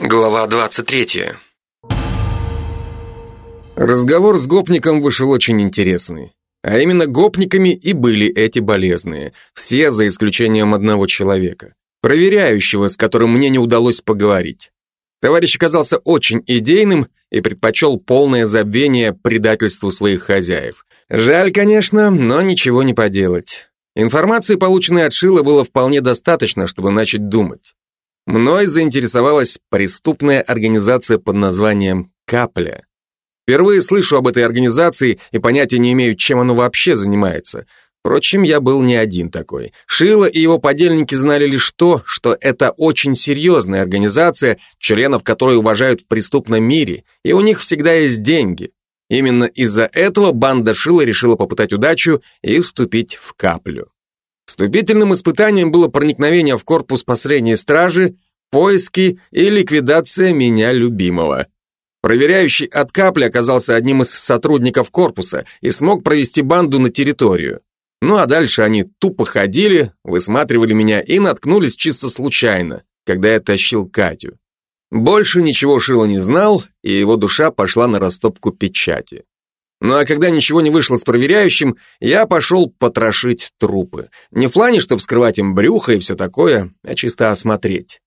Глава 23. Разговор с гопником вышел очень интересный. А именно гопниками и были эти болезные. Все за исключением одного человека. Проверяющего, с которым мне не удалось поговорить. Товарищ оказался очень идейным и предпочел полное забвение предательству своих хозяев. Жаль, конечно, но ничего не поделать. Информации, полученной от Шила, было вполне достаточно, чтобы начать думать. Мной заинтересовалась преступная организация под названием «Капля». Впервые слышу об этой организации и понятия не имею, чем оно вообще занимается. Впрочем, я был не один такой. Шило и его подельники знали лишь то, что это очень серьезная организация, членов которой уважают в преступном мире, и у них всегда есть деньги. Именно из-за этого банда Шила решила попытать удачу и вступить в каплю. Вступительным испытанием было проникновение в корпус последней стражи, поиски и ликвидация меня любимого. Проверяющий от капли оказался одним из сотрудников корпуса и смог провести банду на территорию. Ну а дальше они тупо ходили, высматривали меня и наткнулись чисто случайно, когда я тащил Катю. Больше ничего Шило не знал, и его душа пошла на растопку печати. Ну а когда ничего не вышло с проверяющим, я пошел потрошить трупы. Не в плане, что вскрывать им брюхо и все такое, а чисто осмотреть.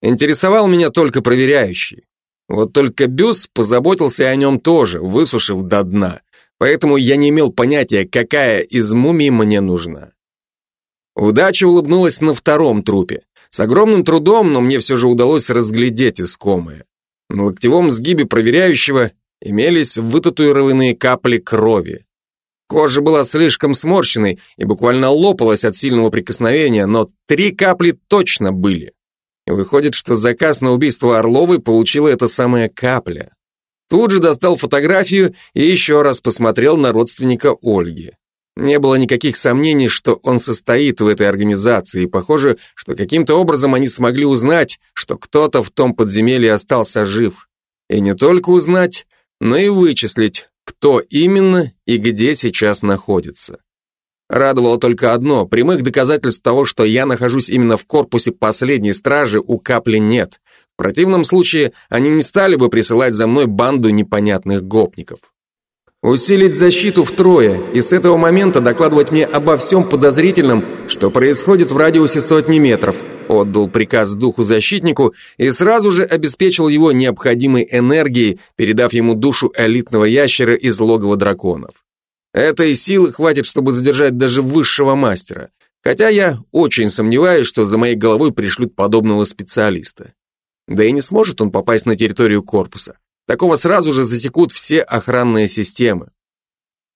Интересовал меня только проверяющий. Вот только Бюс позаботился о нем тоже, высушив до дна. Поэтому я не имел понятия, какая из мумий мне нужна. Удача улыбнулась на втором трупе. С огромным трудом, но мне все же удалось разглядеть искомое. На локтевом сгибе проверяющего имелись вытатуированные капли крови. Кожа была слишком сморщенной и буквально лопалась от сильного прикосновения, но три капли точно были. Выходит, что заказ на убийство Орловой получила эта самая капля. Тут же достал фотографию и еще раз посмотрел на родственника Ольги. Не было никаких сомнений, что он состоит в этой организации, и похоже, что каким-то образом они смогли узнать, что кто-то в том подземелье остался жив. И не только узнать, но и вычислить, кто именно и где сейчас находится. Радовало только одно, прямых доказательств того, что я нахожусь именно в корпусе последней стражи, у капли нет. В противном случае они не стали бы присылать за мной банду непонятных гопников. Усилить защиту втрое и с этого момента докладывать мне обо всем подозрительном, что происходит в радиусе сотни метров. Отдал приказ духу-защитнику и сразу же обеспечил его необходимой энергией, передав ему душу элитного ящера из логова драконов. Этой силы хватит, чтобы задержать даже высшего мастера. Хотя я очень сомневаюсь, что за моей головой пришлют подобного специалиста. Да и не сможет он попасть на территорию корпуса. Такого сразу же засекут все охранные системы.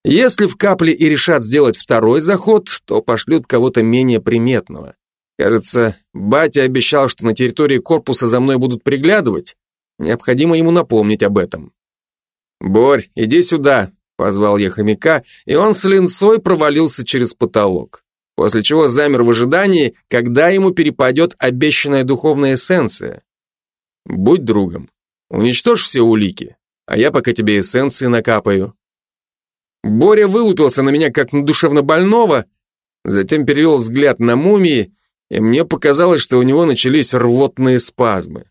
Если в капле и решат сделать второй заход, то пошлют кого-то менее приметного. Кажется, батя обещал, что на территории корпуса за мной будут приглядывать. Необходимо ему напомнить об этом. «Борь, иди сюда», Позвал я хомяка, и он с линцой провалился через потолок. После чего замер в ожидании, когда ему перепадет обещанная духовная эссенция. Будь другом, уничтожь все улики, а я пока тебе эссенции накапаю. Боря вылупился на меня, как на душевнобольного, затем перевел взгляд на мумии, и мне показалось, что у него начались рвотные спазмы.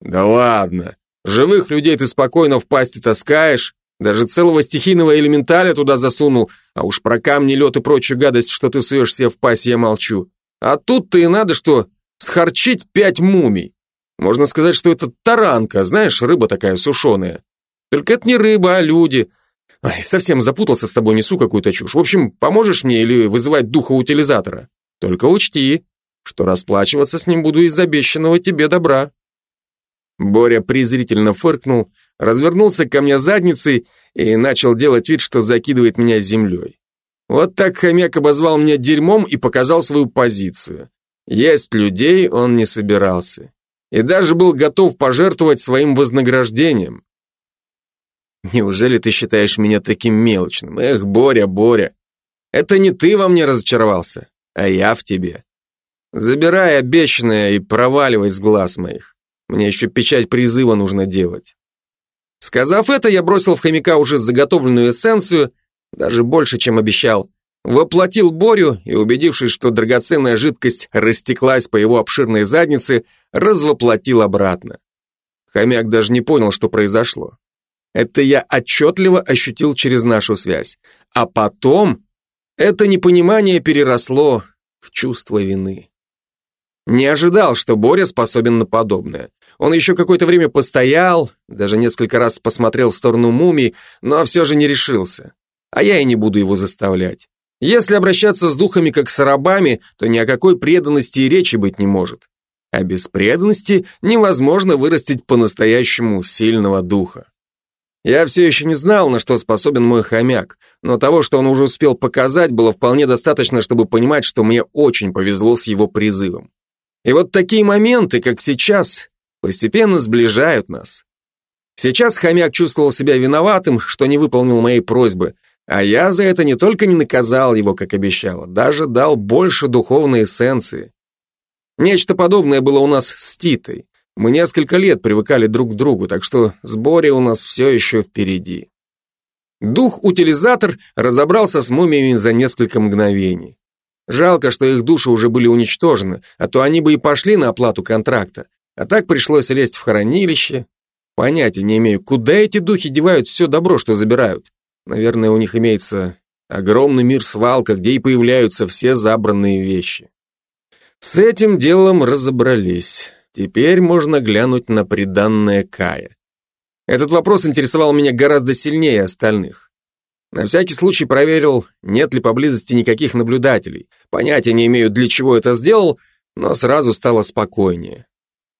Да ладно, живых людей ты спокойно в пасти таскаешь, даже целого стихийного элементаля туда засунул, а уж про камни, лед и прочую гадость, что ты суешь себе в пасть, я молчу. А тут-то и надо что, схарчить пять мумий. Можно сказать, что это таранка, знаешь, рыба такая сушеная. Только это не рыба, а люди. Ай, совсем запутался с тобой, несу какую-то чушь. В общем, поможешь мне или вызывать духа утилизатора? Только учти, что расплачиваться с ним буду из обещанного тебе добра. Боря презрительно фыркнул, развернулся ко мне задницей и начал делать вид, что закидывает меня землей. Вот так хомяк обозвал меня дерьмом и показал свою позицию. Есть людей он не собирался. И даже был готов пожертвовать своим вознаграждением. Неужели ты считаешь меня таким мелочным? Эх, Боря, Боря. Это не ты во мне разочаровался, а я в тебе. Забирай обещанное и проваливай с глаз моих. Мне еще печать призыва нужно делать. Сказав это, я бросил в хомяка уже заготовленную эссенцию, даже больше, чем обещал. Воплотил Борю и, убедившись, что драгоценная жидкость растеклась по его обширной заднице, развоплотил обратно. Хомяк даже не понял, что произошло. Это я отчетливо ощутил через нашу связь. А потом это непонимание переросло в чувство вины. Не ожидал, что Боря способен на подобное. Он еще какое-то время постоял, даже несколько раз посмотрел в сторону мумий, но все же не решился. А я и не буду его заставлять. Если обращаться с духами как с рабами, то ни о какой преданности и речи быть не может. А без преданности невозможно вырастить по-настоящему сильного духа. Я все еще не знал, на что способен мой хомяк, но того, что он уже успел показать, было вполне достаточно, чтобы понимать, что мне очень повезло с его призывом. И вот такие моменты, как сейчас, постепенно сближают нас. Сейчас хомяк чувствовал себя виноватым, что не выполнил моей просьбы, а я за это не только не наказал его, как обещал, даже дал больше духовной эссенции. Нечто подобное было у нас с Титой. Мы несколько лет привыкали друг к другу, так что с Борей у нас все еще впереди. Дух-утилизатор разобрался с мумиями за несколько мгновений. Жалко, что их души уже были уничтожены, а то они бы и пошли на оплату контракта. А так пришлось лезть в хранилище. Понятия не имею, куда эти духи девают все добро, что забирают. Наверное, у них имеется огромный мир-свалка, где и появляются все забранные вещи. С этим делом разобрались. Теперь можно глянуть на приданное Кая. Этот вопрос интересовал меня гораздо сильнее остальных. На всякий случай проверил, нет ли поблизости никаких наблюдателей. Понятия не имею, для чего это сделал, но сразу стало спокойнее.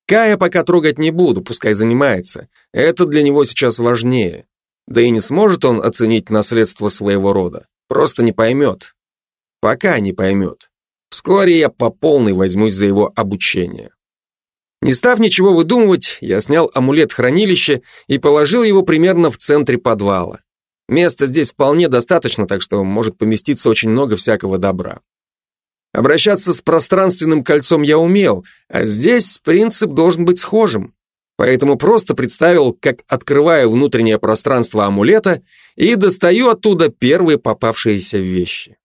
Кая пока трогать не буду, пускай занимается. Это для него сейчас важнее. Да и не сможет он оценить наследство своего рода. Просто не поймет. Пока не поймет. Вскоре я по полной возьмусь за его обучение. Не став ничего выдумывать, я снял амулет хранилища и положил его примерно в центре подвала. Места здесь вполне достаточно, так что может поместиться очень много всякого добра. Обращаться с пространственным кольцом я умел, а здесь принцип должен быть схожим. Поэтому просто представил, как открываю внутреннее пространство амулета и достаю оттуда первые попавшиеся вещи.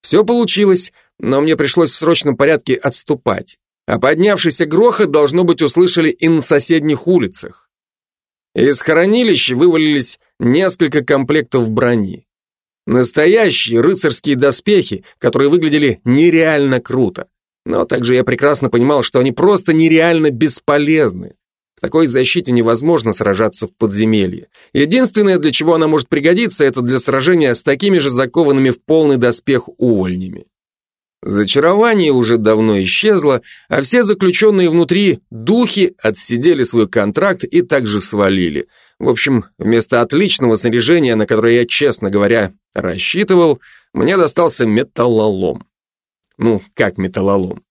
Все получилось, но мне пришлось в срочном порядке отступать, а поднявшийся грохот, должно быть, услышали и на соседних улицах. Из хранилища вывалились несколько комплектов брони. Настоящие рыцарские доспехи, которые выглядели нереально круто. Но также я прекрасно понимал, что они просто нереально бесполезны. В такой защите невозможно сражаться в подземелье. Единственное, для чего она может пригодиться, это для сражения с такими же закованными в полный доспех увольнями. Зачарование уже давно исчезло, а все заключенные внутри духи отсидели свой контракт и также свалили. В общем, вместо отличного снаряжения, на которое я, честно говоря, рассчитывал, мне достался металлолом. Ну, как металлолом?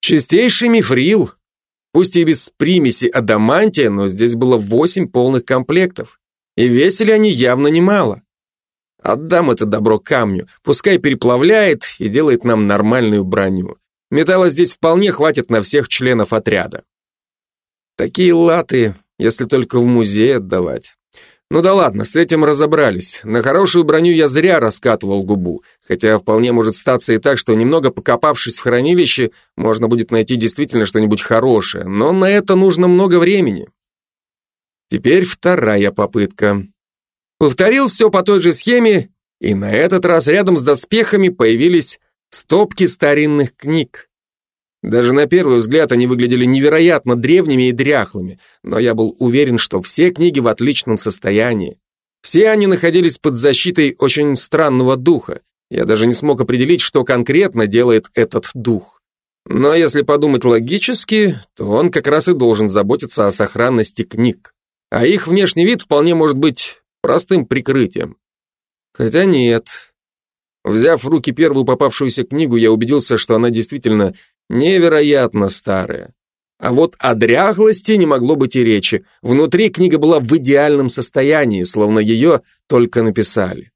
Чистейший мифрил, Пусть и без примеси адамантия, но здесь было восемь полных комплектов. И весили они явно немало. Отдам это добро камню, пускай переплавляет и делает нам нормальную броню. Металла здесь вполне хватит на всех членов отряда. Такие латы, если только в музей отдавать. Ну да ладно, с этим разобрались. На хорошую броню я зря раскатывал губу, хотя вполне может статься и так, что немного покопавшись в хранилище, можно будет найти действительно что-нибудь хорошее, но на это нужно много времени. Теперь вторая попытка. Повторил все по той же схеме, и на этот раз рядом с доспехами появились стопки старинных книг. Даже на первый взгляд они выглядели невероятно древними и дряхлыми, но я был уверен, что все книги в отличном состоянии. Все они находились под защитой очень странного духа. Я даже не смог определить, что конкретно делает этот дух. Но если подумать логически, то он как раз и должен заботиться о сохранности книг. А их внешний вид вполне может быть простым прикрытием. Хотя нет. Взяв в руки первую попавшуюся книгу, я убедился, что она действительно Невероятно старая. А вот о дряхлости не могло быть и речи. Внутри книга была в идеальном состоянии, словно ее только написали.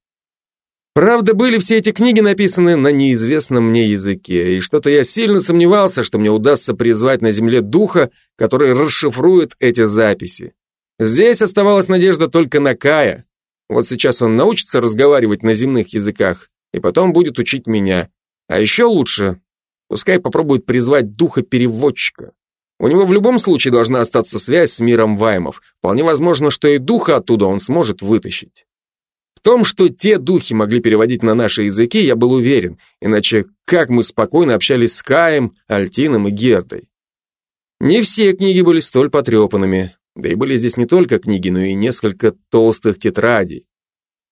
Правда, были все эти книги написаны на неизвестном мне языке, и что-то я сильно сомневался, что мне удастся призвать на земле духа, который расшифрует эти записи. Здесь оставалась надежда только на Кая. Вот сейчас он научится разговаривать на земных языках, и потом будет учить меня. А еще лучше Пускай попробует призвать духа-переводчика. У него в любом случае должна остаться связь с миром Ваймов. Вполне возможно, что и духа оттуда он сможет вытащить. В том, что те духи могли переводить на наши языки, я был уверен, иначе как мы спокойно общались с Каем, Альтином и Гердой. Не все книги были столь потрепанными, да и были здесь не только книги, но и несколько толстых тетрадей.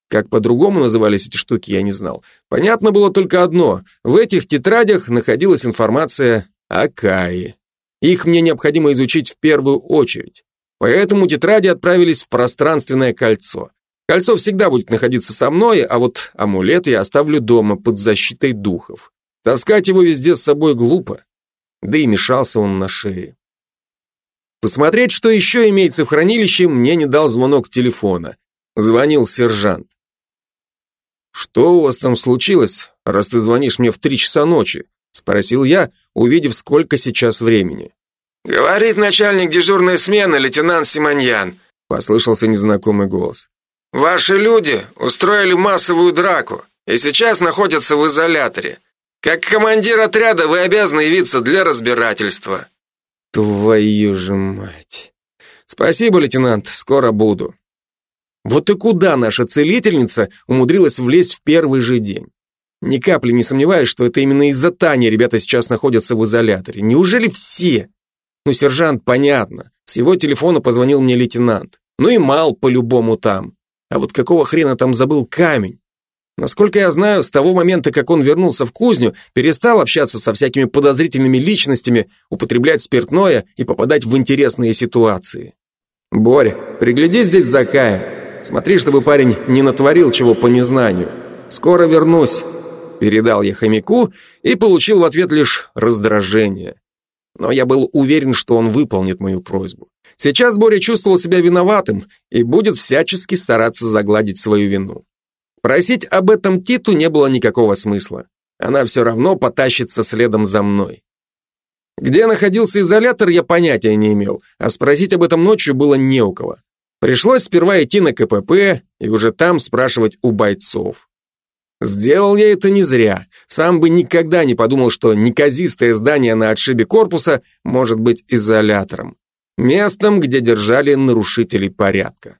Как по-другому назывались эти штуки, я не знал. Понятно было только одно. В этих тетрадях находилась информация о Кае. Их мне необходимо изучить в первую очередь. Поэтому тетради отправились в пространственное кольцо. Кольцо всегда будет находиться со мной, а вот амулет я оставлю дома под защитой духов. Таскать его везде с собой глупо. Да и мешался он на шее. Посмотреть, что еще имеется в хранилище, мне не дал звонок телефона. Звонил сержант. «Что у вас там случилось, раз ты звонишь мне в три часа ночи?» Спросил я, увидев, сколько сейчас времени. «Говорит начальник дежурной смены, лейтенант Симоньян», послышался незнакомый голос. «Ваши люди устроили массовую драку и сейчас находятся в изоляторе. Как командир отряда вы обязаны явиться для разбирательства». Твою же мать. Спасибо, лейтенант, скоро буду. Вот и куда наша целительница умудрилась влезть в первый же день? Ни капли не сомневаюсь, что это именно из-за Тани ребята сейчас находятся в изоляторе. Неужели все? Ну, сержант, понятно. С его телефона позвонил мне лейтенант. Ну и Мал по-любому там. А вот какого хрена там забыл камень? Насколько я знаю, с того момента, как он вернулся в кузню, перестал общаться со всякими подозрительными личностями, употреблять спиртное и попадать в интересные ситуации. Боря, пригляди здесь за Каем. Смотри, чтобы парень не натворил чего по незнанию. Скоро вернусь. Передал я хомяку и получил в ответ лишь раздражение. Но я был уверен, что он выполнит мою просьбу. Сейчас Боря чувствовал себя виноватым и будет всячески стараться загладить свою вину. Просить об этом Титу не было никакого смысла. Она все равно потащится следом за мной. Где находился изолятор, я понятия не имел, а спросить об этом ночью было не у кого. Пришлось сперва идти на КПП и уже там спрашивать у бойцов. Сделал я это не зря. Сам бы никогда не подумал, что неказистое здание на отшибе корпуса может быть изолятором. Местом, где держали нарушителей порядка.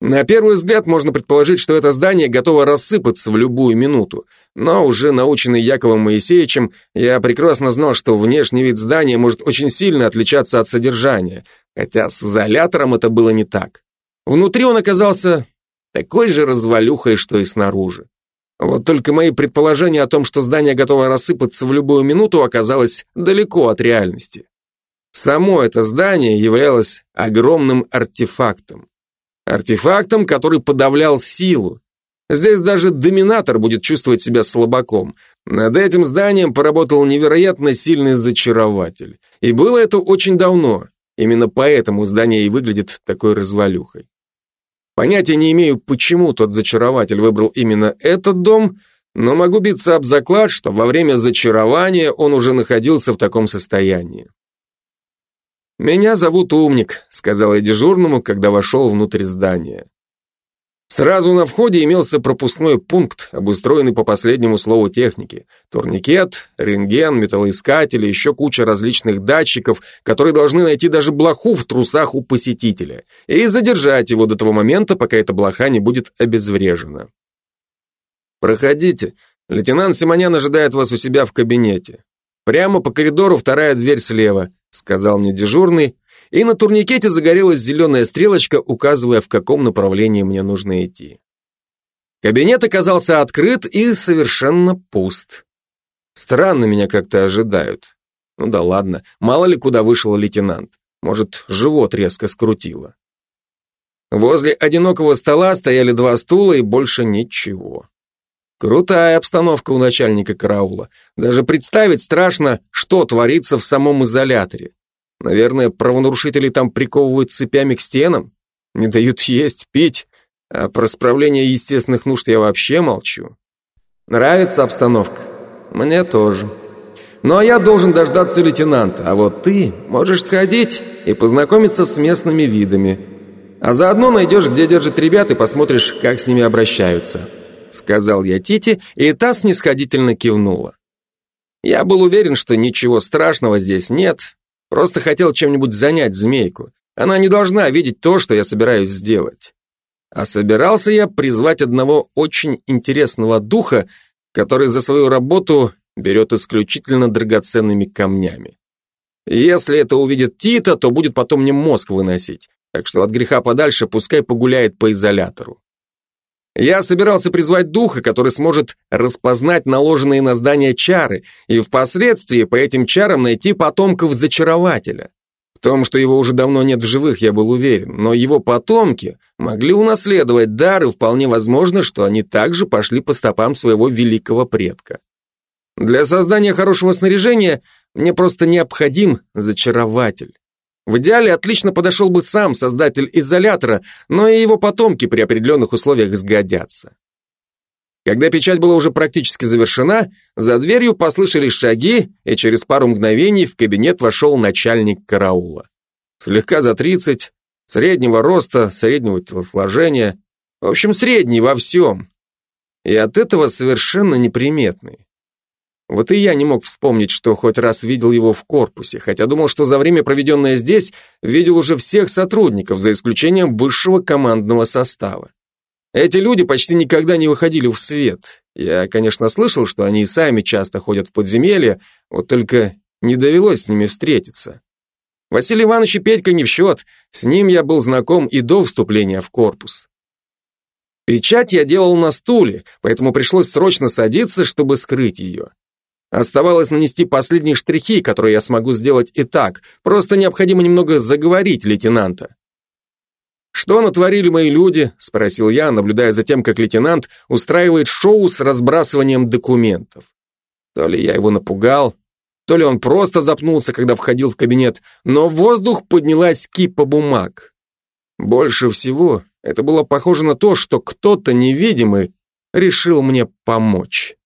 На первый взгляд можно предположить, что это здание готово рассыпаться в любую минуту, но уже наученный Яковом Моисеевичем, я прекрасно знал, что внешний вид здания может очень сильно отличаться от содержания, хотя с изолятором это было не так. Внутри он оказался такой же развалюхой, что и снаружи. Вот только мои предположения о том, что здание готово рассыпаться в любую минуту, оказалось далеко от реальности. Само это здание являлось огромным артефактом. Артефактом, который подавлял силу. Здесь даже доминатор будет чувствовать себя слабаком. Над этим зданием поработал невероятно сильный зачарователь. И было это очень давно. Именно поэтому здание и выглядит такой развалюхой. Понятия не имею, почему тот зачарователь выбрал именно этот дом, но могу биться об заклад, что во время зачарования он уже находился в таком состоянии. «Меня зовут Умник», — сказал я дежурному, когда вошел внутрь здания. Сразу на входе имелся пропускной пункт, обустроенный по последнему слову техники. Турникет, рентген, металлоискатель и еще куча различных датчиков, которые должны найти даже блоху в трусах у посетителя и задержать его до того момента, пока эта блоха не будет обезврежена. «Проходите. Лейтенант Симонян ожидает вас у себя в кабинете. Прямо по коридору вторая дверь слева», сказал мне дежурный, и на турникете загорелась зеленая стрелочка, указывая, в каком направлении мне нужно идти. Кабинет оказался открыт и совершенно пуст. Странно меня как-то ожидают. Ну да ладно, мало ли куда вышел лейтенант. Может, живот резко скрутило. Возле одинокого стола стояли два стула и больше ничего. Крутая обстановка у начальника караула. Даже представить страшно, что творится в самом изоляторе. Наверное, правонарушители там приковывают цепями к стенам, не дают есть, пить, а про справление естественных нужд я вообще молчу. Нравится обстановка? Мне тоже. Ну а я должен дождаться лейтенанта, а вот ты можешь сходить и познакомиться с местными видами. А заодно найдешь, где держат ребят, и посмотришь, как с ними обращаются сказал я Тите, и та снисходительно кивнула. Я был уверен, что ничего страшного здесь нет, Просто хотел чем-нибудь занять змейку. Она не должна видеть то, что я собираюсь сделать. А собирался я призвать одного очень интересного духа, который за свою работу берет исключительно драгоценными камнями. Если это увидит Тита, то будет потом мне мозг выносить. Так что от греха подальше пускай погуляет по изолятору. Я собирался призвать духа, который сможет распознать наложенные на здание чары и впоследствии по этим чарам найти потомков зачарователя. В том, что его уже давно нет в живых, я был уверен, но его потомки могли унаследовать дар, и вполне возможно, что они также пошли по стопам своего великого предка. Для создания хорошего снаряжения мне просто необходим зачарователь. В идеале отлично подошел бы сам создатель изолятора, но и его потомки при определенных условиях сгодятся. Когда печать была уже практически завершена, за дверью послышались шаги, и через пару мгновений в кабинет вошел начальник караула. Слегка за тридцать, среднего роста, среднего телосложения, в общем, средний во всем. И от этого совершенно неприметный. Вот и я не мог вспомнить, что хоть раз видел его в корпусе, хотя думал, что за время, проведенное здесь, видел уже всех сотрудников, за исключением высшего командного состава. Эти люди почти никогда не выходили в свет. Я, конечно, слышал, что они и сами часто ходят в подземелье, вот только не довелось с ними встретиться. Василий Иванович и Петька не в счет, с ним я был знаком и до вступления в корпус. Печать я делал на стуле, поэтому пришлось срочно садиться, чтобы скрыть ее. Оставалось нанести последние штрихи, которые я смогу сделать и так, просто необходимо немного заговорить лейтенанта. «Что натворили мои люди?» – спросил я, наблюдая за тем, как лейтенант устраивает шоу с разбрасыванием документов. То ли я его напугал, то ли он просто запнулся, когда входил в кабинет, но в воздух поднялась кипа бумаг. Больше всего это было похоже на то, что кто-то невидимый решил мне помочь.